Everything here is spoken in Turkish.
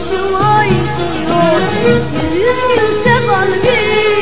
başıma yıkıyor Yüzüm gülse kalbim